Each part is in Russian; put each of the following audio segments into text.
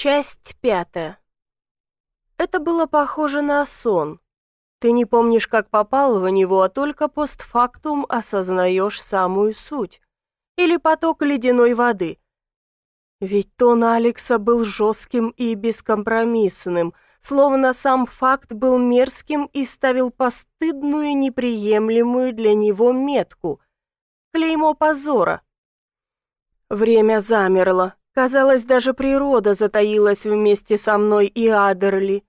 Часть пятая. Это было похоже на сон. Ты не помнишь, как попал в него, а только постфактум осознаешь самую суть. Или поток ледяной воды. Ведь тон Алекса был жестким и бескомпромиссным, словно сам факт был мерзким и ставил постыдную, неприемлемую для него метку. Клеймо позора. Время замерло. Казалось, даже природа затаилась вместе со мной и Адерли.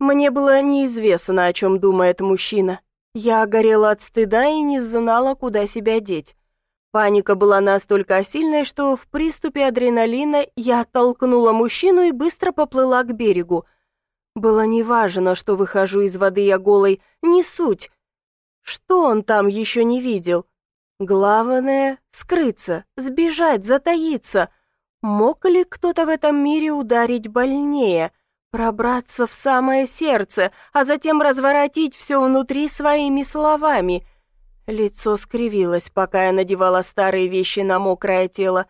Мне было неизвестно, о чем думает мужчина. Я горела от стыда и не знала, куда себя деть. Паника была настолько сильной, что в приступе адреналина я оттолкнула мужчину и быстро поплыла к берегу. Было неважно, что выхожу из воды я голой, не суть. Что он там еще не видел? Главное — скрыться, сбежать, затаиться — Мог ли кто-то в этом мире ударить больнее, пробраться в самое сердце, а затем разворотить все внутри своими словами? Лицо скривилось, пока я надевала старые вещи на мокрое тело,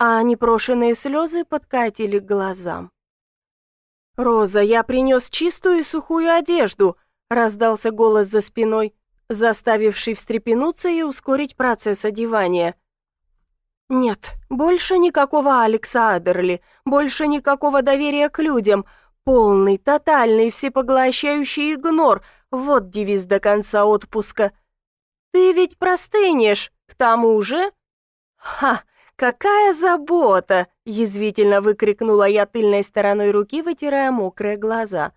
а непрошенные слезы подкатили к глазам. «Роза, я принес чистую и сухую одежду», — раздался голос за спиной, заставивший встрепенуться и ускорить процесс одевания — нет, больше никакого Алекса Адерли, больше никакого доверия к людям. Полный, тотальный, всепоглощающий игнор. Вот девиз до конца отпуска. Ты ведь простынешь, к тому же... Ха, какая забота! Язвительно выкрикнула я тыльной стороной руки, вытирая мокрые глаза.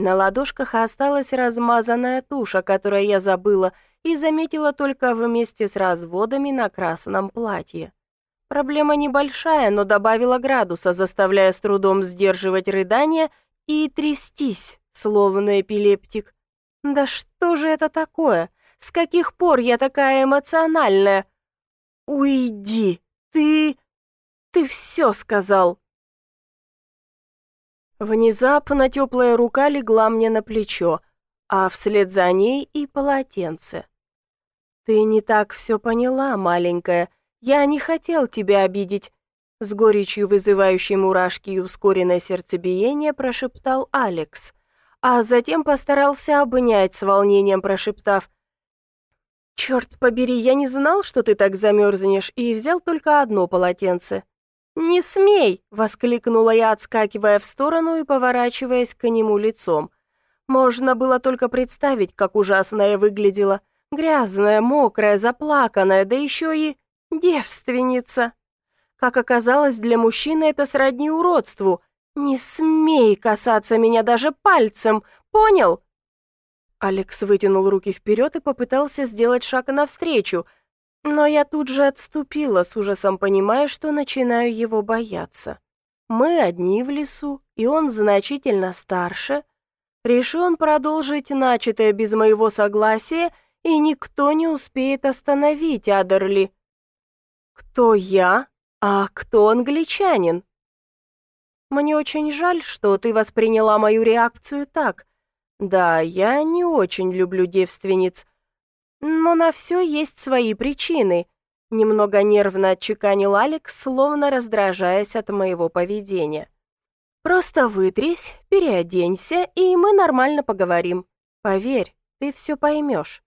На ладошках осталась размазанная туша, которую я забыла, и заметила только вместе с разводами на красном платье. Проблема небольшая, но добавила градуса, заставляя с трудом сдерживать рыдания и трястись, словно эпилептик. «Да что же это такое? С каких пор я такая эмоциональная?» «Уйди! Ты... ты все сказал!» Внезапно теплая рука легла мне на плечо, а вслед за ней и полотенце. «Ты не так все поняла, маленькая. Я не хотел тебя обидеть», — с горечью вызывающей мурашки и ускоренное сердцебиение прошептал Алекс, а затем постарался обнять с волнением, прошептав «Черт побери, я не знал, что ты так замерзнешь, и взял только одно полотенце». «Не смей!» — воскликнула я, отскакивая в сторону и поворачиваясь к нему лицом. Можно было только представить, как ужасно я выглядела. Грязная, мокрая, заплаканная, да еще и девственница. Как оказалось, для мужчины это сродни уродству. Не смей касаться меня даже пальцем, понял? Алекс вытянул руки вперед и попытался сделать шаг навстречу, но я тут же отступила, с ужасом понимая, что начинаю его бояться. Мы одни в лесу, и он значительно старше. Решил он продолжить начатое без моего согласия, и никто не успеет остановить Адерли. Кто я, а кто англичанин? Мне очень жаль, что ты восприняла мою реакцию так. Да, я не очень люблю девственниц, но на все есть свои причины. Немного нервно отчеканил Алекс, словно раздражаясь от моего поведения. «Просто вытрись, переоденься, и мы нормально поговорим. Поверь, ты все поймешь».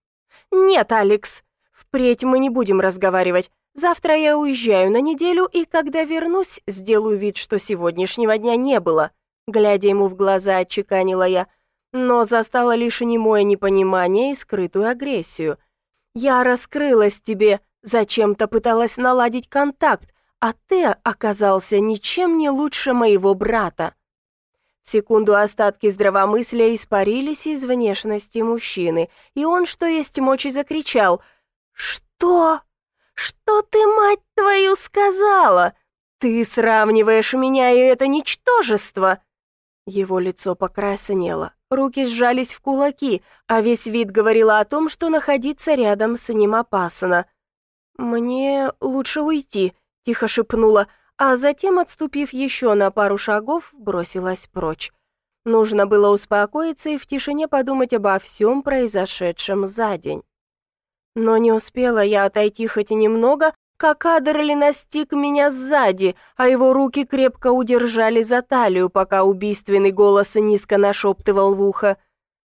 «Нет, Алекс, впредь мы не будем разговаривать. Завтра я уезжаю на неделю, и когда вернусь, сделаю вид, что сегодняшнего дня не было. Глядя ему в глаза, отчеканила я, но застала лишь немое непонимание и скрытую агрессию. Я раскрылась тебе, зачем-то пыталась наладить контакт, а ты оказался ничем не лучше моего брата. Секунду остатки здравомыслия испарились из внешности мужчины, и он, что есть мочи, закричал «Что?» «Что ты, мать твою, сказала? Ты сравниваешь меня и это ничтожество!» Его лицо покраснело, руки сжались в кулаки, а весь вид говорил о том, что находиться рядом с ним опасно. «Мне лучше уйти», — тихо шепнула, а затем, отступив еще на пару шагов, бросилась прочь. Нужно было успокоиться и в тишине подумать обо всем произошедшем за день. Но не успела я отойти хоть немного, как Адерли настиг меня сзади, а его руки крепко удержали за талию, пока убийственный голос низко нашептывал в ухо.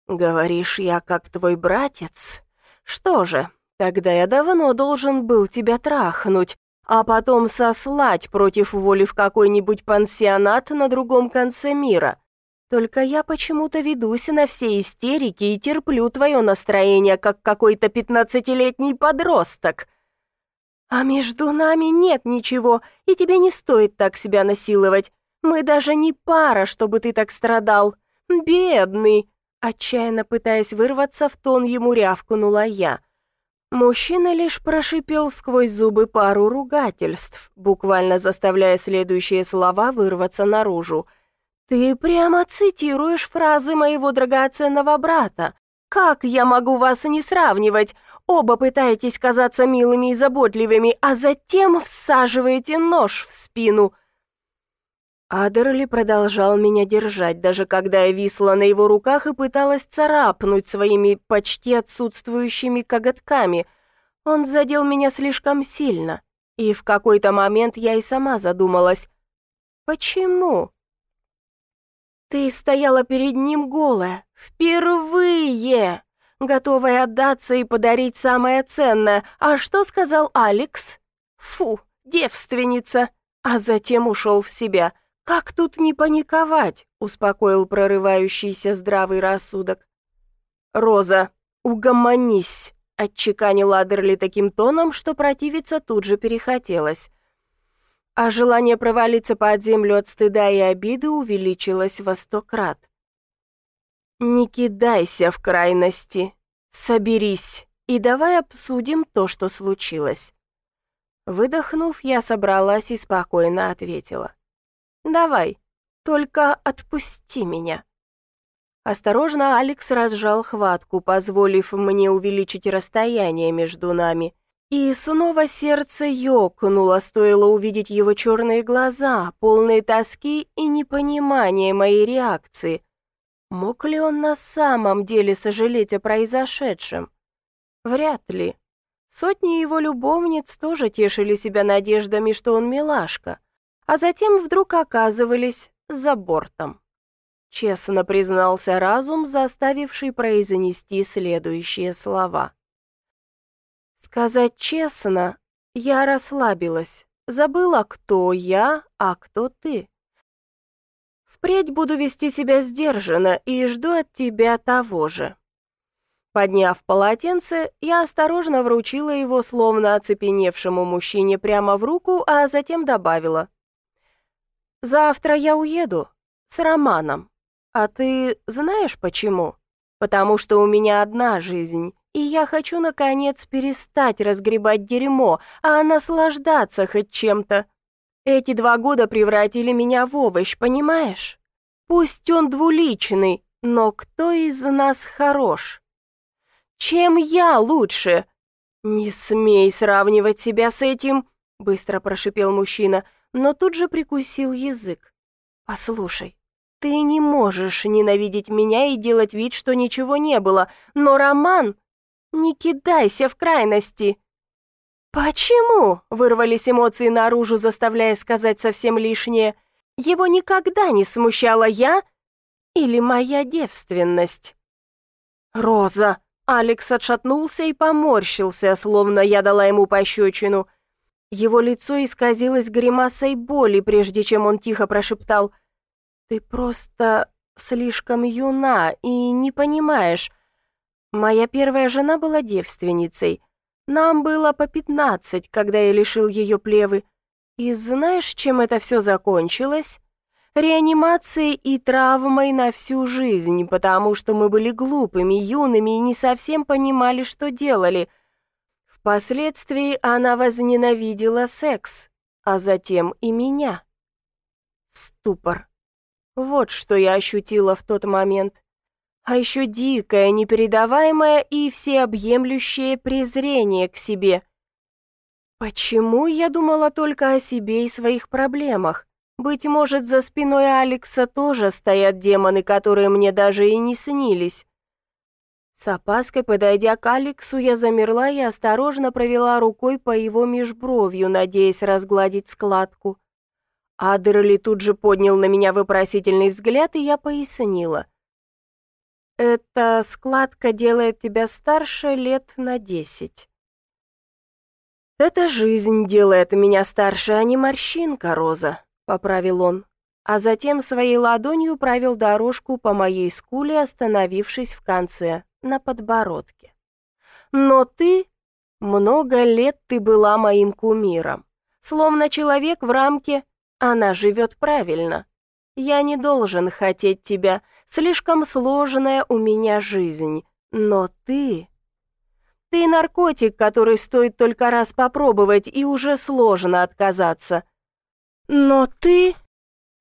«Говоришь, я как твой братец? Что же, тогда я давно должен был тебя трахнуть, а потом сослать против воли в какой-нибудь пансионат на другом конце мира. Только я почему-то ведусь на все истерики и терплю твое настроение, как какой-то пятнадцатилетний подросток. А между нами нет ничего, и тебе не стоит так себя насиловать. Мы даже не пара, чтобы ты так страдал. Бедный!» Отчаянно пытаясь вырваться, в тон ему рявкнула я. Мужчина лишь прошипел сквозь зубы пару ругательств, буквально заставляя следующие слова вырваться наружу. «Ты прямо цитируешь фразы моего драгоценного брата. Как я могу вас не сравнивать? Оба пытаетесь казаться милыми и заботливыми, а затем всаживаете нож в спину». Адерли продолжал меня держать, даже когда я висла на его руках и пыталась царапнуть своими почти отсутствующими коготками. Он задел меня слишком сильно, и в какой-то момент я и сама задумалась. «Почему?» «Ты стояла перед ним голая, впервые, готовая отдаться и подарить самое ценное. А что сказал Алекс? Фу, девственница!» А затем ушел в себя – «Как тут не паниковать?» — успокоил прорывающийся здравый рассудок. «Роза, угомонись!» — отчеканил Адерли таким тоном, что противиться тут же перехотелось. А желание провалиться под землю от стыда и обиды увеличилось во сто крат. «Не кидайся в крайности, соберись и давай обсудим то, что случилось». Выдохнув, я собралась и спокойно ответила. Давай, только отпусти меня». Осторожно Алекс разжал хватку, позволив мне увеличить расстояние между нами. И снова сердце ёкнуло, стоило увидеть его черные глаза, полные тоски и непонимания моей реакции. Мог ли он на самом деле сожалеть о произошедшем? Вряд ли. Сотни его любовниц тоже тешили себя надеждами, что он милашка а затем вдруг оказывались за бортом. Честно признался разум, заставивший произнести следующие слова. Сказать честно, я расслабилась, забыла, кто я, а кто ты. Впредь буду вести себя сдержанно и жду от тебя того же. Подняв полотенце, я осторожно вручила его словно оцепеневшему мужчине прямо в руку, а затем добавила. Завтра я уеду. С Романом. А ты знаешь почему? Потому что у меня одна жизнь, и я хочу, наконец, перестать разгребать дерьмо, а наслаждаться хоть чем-то. Эти два года превратили меня в овощ, понимаешь? Пусть он двуличный, но кто из нас хорош? Чем я лучше? Не смей сравнивать себя с этим, быстро прошипел мужчина но тут же прикусил язык. «Послушай, ты не можешь ненавидеть меня и делать вид, что ничего не было, но Роман... Не кидайся в крайности!» «Почему?» — вырвались эмоции наружу, заставляя сказать совсем лишнее. «Его никогда не смущала я или моя девственность?» «Роза!» — Алекс отшатнулся и поморщился, словно я дала ему пощечину. Его лицо исказилось гримасой боли, прежде чем он тихо прошептал «Ты просто слишком юна и не понимаешь. Моя первая жена была девственницей. Нам было по пятнадцать, когда я лишил ее плевы. И знаешь, чем это все закончилось? Реанимацией и травмой на всю жизнь, потому что мы были глупыми, юными и не совсем понимали, что делали — Впоследствии она возненавидела секс, а затем и меня. Ступор. Вот что я ощутила в тот момент. А еще дикое, непередаваемое и всеобъемлющее презрение к себе. Почему я думала только о себе и своих проблемах? Быть может, за спиной Алекса тоже стоят демоны, которые мне даже и не снились. С опаской, подойдя к Алексу, я замерла и осторожно провела рукой по его межбровью, надеясь разгладить складку. Адерли тут же поднял на меня вопросительный взгляд, и я пояснила. «Эта складка делает тебя старше лет на десять». «Это жизнь делает меня старше, а не морщинка, Роза», — поправил он а затем своей ладонью провел дорожку по моей скуле, остановившись в конце, на подбородке. «Но ты... Много лет ты была моим кумиром. Словно человек в рамке, она живет правильно. Я не должен хотеть тебя, слишком сложная у меня жизнь. Но ты... Ты наркотик, который стоит только раз попробовать, и уже сложно отказаться. Но ты...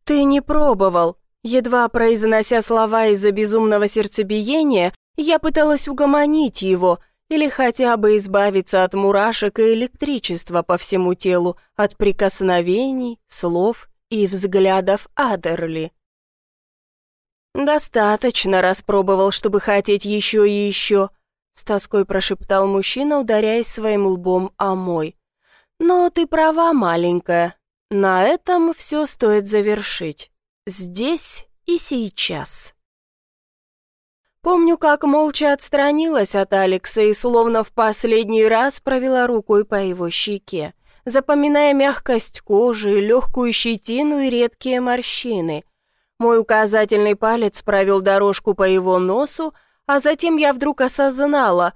«Ты не пробовал!» Едва произнося слова из-за безумного сердцебиения, я пыталась угомонить его или хотя бы избавиться от мурашек и электричества по всему телу, от прикосновений, слов и взглядов Адерли. «Достаточно распробовал, чтобы хотеть еще и еще», — с тоской прошептал мужчина, ударяясь своим лбом о мой. «Но ты права, маленькая, на этом все стоит завершить. Здесь и сейчас. Помню, как молча отстранилась от Алекса и словно в последний раз провела рукой по его щеке, запоминая мягкость кожи, легкую щетину и редкие морщины. Мой указательный палец провел дорожку по его носу, а затем я вдруг осознала,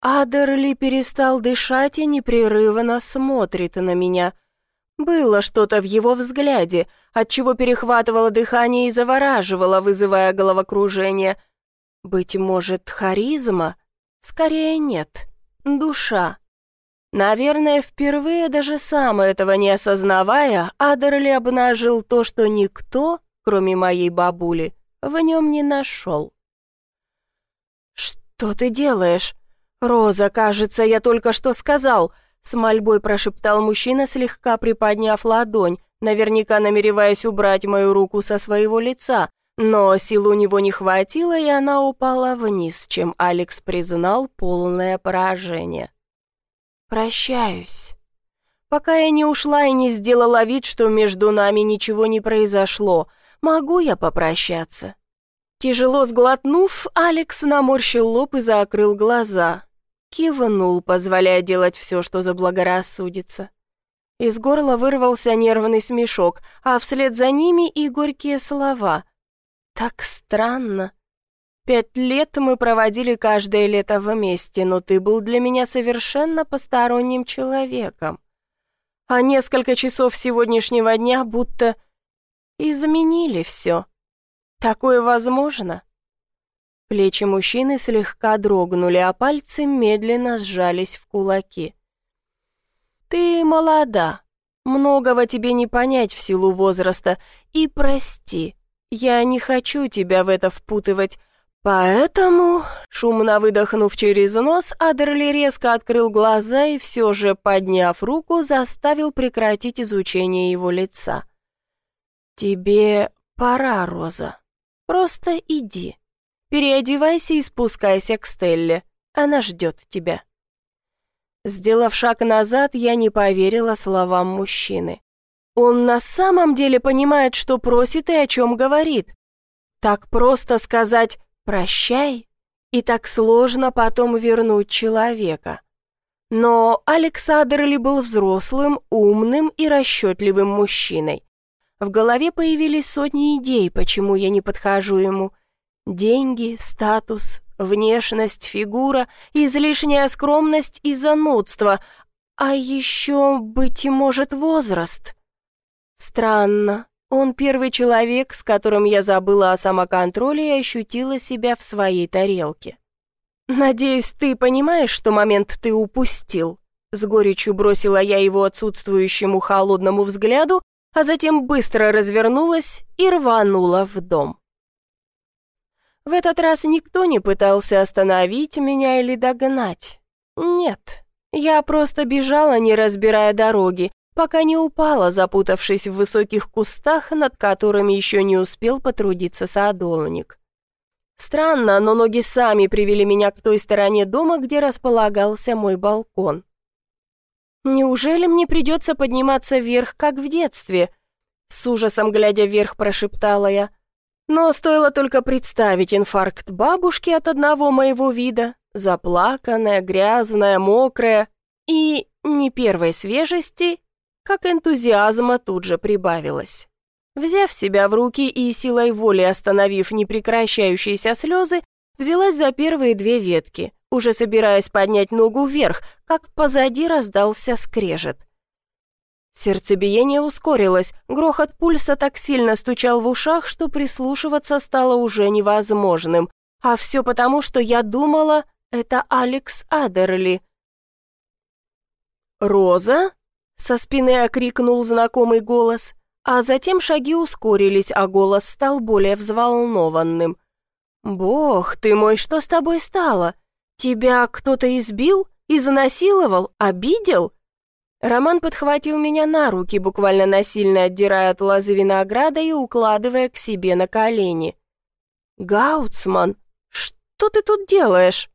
Адерли перестал дышать и непрерывно смотрит на меня — было что-то в его взгляде, отчего перехватывало дыхание и завораживало, вызывая головокружение. Быть может, харизма? Скорее нет. Душа. Наверное, впервые, даже сам этого не осознавая, Адерли обнажил то, что никто, кроме моей бабули, в нем не нашел. «Что ты делаешь? Роза, кажется, я только что сказал», с мольбой прошептал мужчина, слегка приподняв ладонь, наверняка намереваясь убрать мою руку со своего лица, но сил у него не хватило, и она упала вниз, чем Алекс признал полное поражение. «Прощаюсь. Пока я не ушла и не сделала вид, что между нами ничего не произошло, могу я попрощаться?» Тяжело сглотнув, Алекс наморщил лоб и закрыл глаза, Кивнул, позволяя делать все, что заблагорассудится. Из горла вырвался нервный смешок, а вслед за ними и горькие слова. «Так странно. Пять лет мы проводили каждое лето вместе, но ты был для меня совершенно посторонним человеком. А несколько часов сегодняшнего дня будто изменили все. Такое возможно?» Плечи мужчины слегка дрогнули, а пальцы медленно сжались в кулаки. «Ты молода. Многого тебе не понять в силу возраста. И прости, я не хочу тебя в это впутывать. Поэтому, шумно выдохнув через нос, Адерли резко открыл глаза и все же, подняв руку, заставил прекратить изучение его лица. «Тебе пора, Роза. Просто иди». Переодевайся и спускайся к Стелле. Она ждет тебя». Сделав шаг назад, я не поверила словам мужчины. Он на самом деле понимает, что просит и о чем говорит. Так просто сказать «прощай» и так сложно потом вернуть человека. Но Александр ли был взрослым, умным и расчетливым мужчиной. В голове появились сотни идей, почему я не подхожу ему – Деньги, статус, внешность, фигура, излишняя скромность и занудство, а еще, быть может, возраст. Странно, он первый человек, с которым я забыла о самоконтроле и ощутила себя в своей тарелке. «Надеюсь, ты понимаешь, что момент ты упустил?» С горечью бросила я его отсутствующему холодному взгляду, а затем быстро развернулась и рванула в дом. В этот раз никто не пытался остановить меня или догнать. Нет, я просто бежала, не разбирая дороги, пока не упала, запутавшись в высоких кустах, над которыми еще не успел потрудиться садовник. Странно, но ноги сами привели меня к той стороне дома, где располагался мой балкон. Неужели мне придется подниматься вверх, как в детстве? С ужасом глядя вверх, прошептала я. Но стоило только представить инфаркт бабушки от одного моего вида, заплаканная, грязная, мокрая и не первой свежести, как энтузиазма тут же прибавилось. Взяв себя в руки и силой воли остановив непрекращающиеся слезы, взялась за первые две ветки, уже собираясь поднять ногу вверх, как позади раздался скрежет. Сердцебиение ускорилось, грохот пульса так сильно стучал в ушах, что прислушиваться стало уже невозможным. А все потому, что я думала, это Алекс Адерли. «Роза?» — со спины окрикнул знакомый голос а затем шаги ускорились, а голос стал более взволнованным. «Бог ты мой, что с тобой стало? Тебя кто-то избил, изнасиловал, обидел?» Роман подхватил меня на руки, буквально насильно отдирая от лозы винограда и укладывая к себе на колени. «Гауцман, что ты тут делаешь?»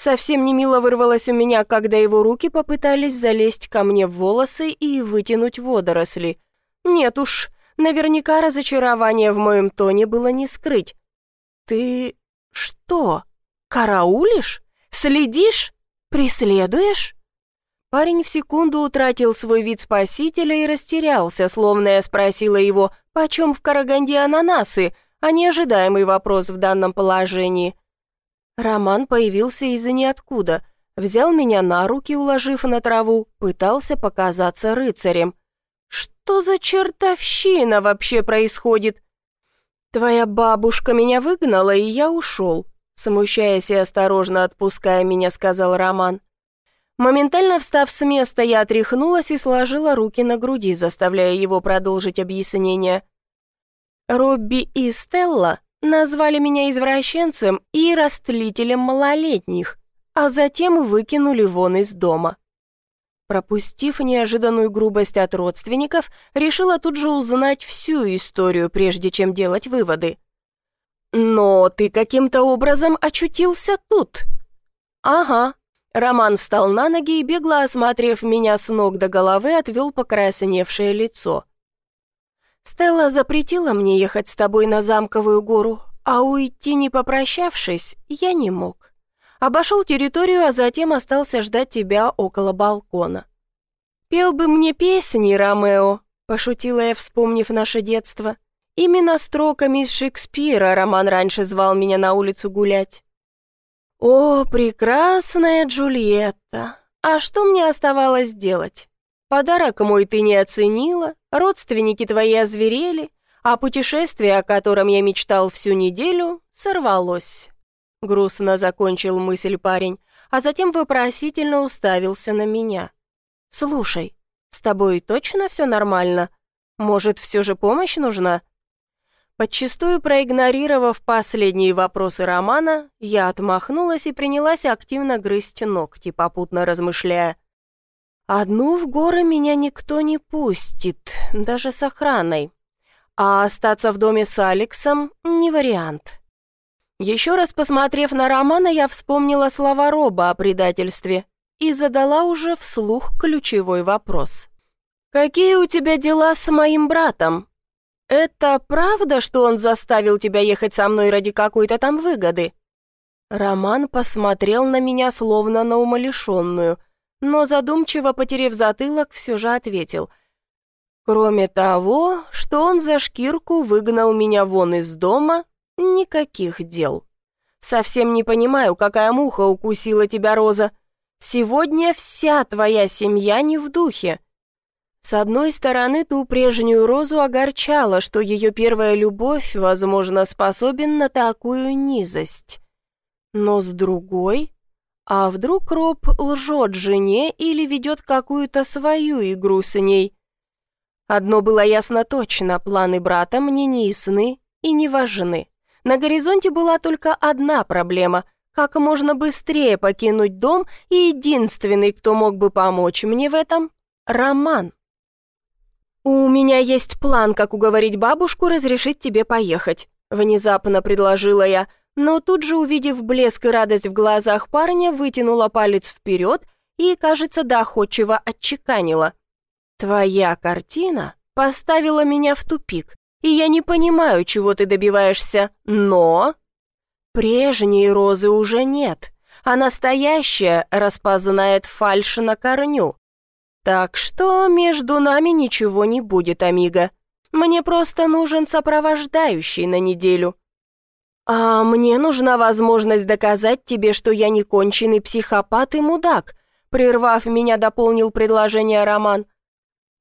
Совсем не мило вырвалось у меня, когда его руки попытались залезть ко мне в волосы и вытянуть водоросли – нет уж, наверняка разочарование в моем тоне было не скрыть. «Ты что, караулишь? Следишь? Преследуешь?» Парень в секунду утратил свой вид спасителя и растерялся, словно я спросила его, почем в Караганде ананасы, а не ожидаемый вопрос в данном положении. Роман появился из-за ниоткуда, взял меня на руки, уложив на траву, пытался показаться рыцарем. Что за чертовщина вообще происходит? Твоя бабушка меня выгнала, и я ушел. Смущаясь и осторожно отпуская меня, сказал Роман. Моментально встав с места, я отряхнулась и сложила руки на груди, заставляя его продолжить объяснение. Робби и Стелла назвали меня извращенцем и растлителем малолетних, а затем выкинули вон из дома. Пропустив неожиданную грубость от родственников, решила тут же узнать всю историю, прежде чем делать выводы. «Но ты каким-то образом очутился тут?» «Ага». Роман встал на ноги и, бегло осмотрев меня с ног до головы, отвел покрасневшее лицо. «Стелла запретила мне ехать с тобой на замковую гору, а уйти не попрощавшись я не мог. Обошел территорию, а затем остался ждать тебя около балкона. «Пел бы мне песни, Ромео», — пошутила я, вспомнив наше детство. Именно строками из Шекспира Роман раньше звал меня на улицу гулять. «О, прекрасная Джульетта! А что мне оставалось делать? Подарок мой ты не оценила, родственники твои озверели, а путешествие, о котором я мечтал всю неделю, сорвалось». Грустно закончил мысль парень, а затем вопросительно уставился на меня. «Слушай, с тобой точно все нормально? Может, все же помощь нужна?» Подчастую проигнорировав последние вопросы Романа, я отмахнулась и принялась активно грызть ногти, попутно размышляя. «Одну в горы меня никто не пустит, даже с охраной. А остаться в доме с Алексом — не вариант». Еще раз посмотрев на Романа, я вспомнила слова Роба о предательстве и задала уже вслух ключевой вопрос. «Какие у тебя дела с моим братом? Это правда, что он заставил тебя ехать со мной ради какой-то там выгоды?» Роман посмотрел на меня словно на умалишенную, но задумчиво потерев затылок, все же ответил. «Кроме того, что он за шкирку выгнал меня вон из дома Никаких дел. Совсем не понимаю, какая муха укусила тебя, Роза. Сегодня вся твоя семья не в духе. С одной стороны, ту прежнюю Розу огорчало, что ее первая любовь, возможно, способен на такую низость. Но с другой... А вдруг Роб лжет жене или ведет какую-то свою игру с ней? Одно было ясно точно, планы брата мне не ясны и не важны. На горизонте была только одна проблема – как можно быстрее покинуть дом, и единственный, кто мог бы помочь мне в этом – Роман. «У меня есть план, как уговорить бабушку разрешить тебе поехать», – внезапно предложила я, но тут же, увидев блеск и радость в глазах парня, вытянула палец вперед и, кажется, доходчиво отчеканила. «Твоя картина поставила меня в тупик, и я не понимаю, чего ты добиваешься, но...» «Прежней розы уже нет, а настоящая распознает фальшь на корню. Так что между нами ничего не будет, Амиго. Мне просто нужен сопровождающий на неделю». «А мне нужна возможность доказать тебе, что я не конченый психопат и мудак», прервав меня, дополнил предложение Роман.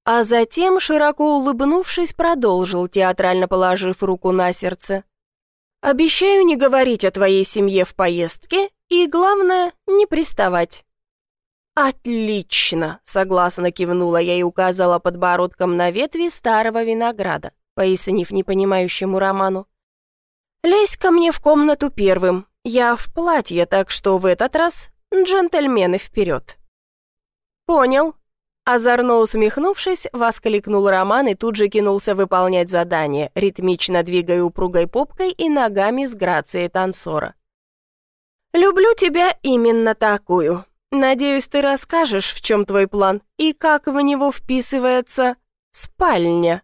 А затем, широко улыбнувшись, продолжил, театрально положив руку на сердце. «Обещаю не говорить о твоей семье в поездке и, главное, не приставать». «Отлично!» — согласно кивнула я и указала подбородком на ветви старого винограда, пояснив непонимающему Роману. «Лезь ко мне в комнату первым. Я в платье, так что в этот раз джентльмены вперед». «Понял». Озорно усмехнувшись, воскликнул Роман и тут же кинулся выполнять задание, ритмично двигая упругой попкой и ногами с грацией танцора. «Люблю тебя именно такую. Надеюсь, ты расскажешь, в чем твой план и как в него вписывается спальня».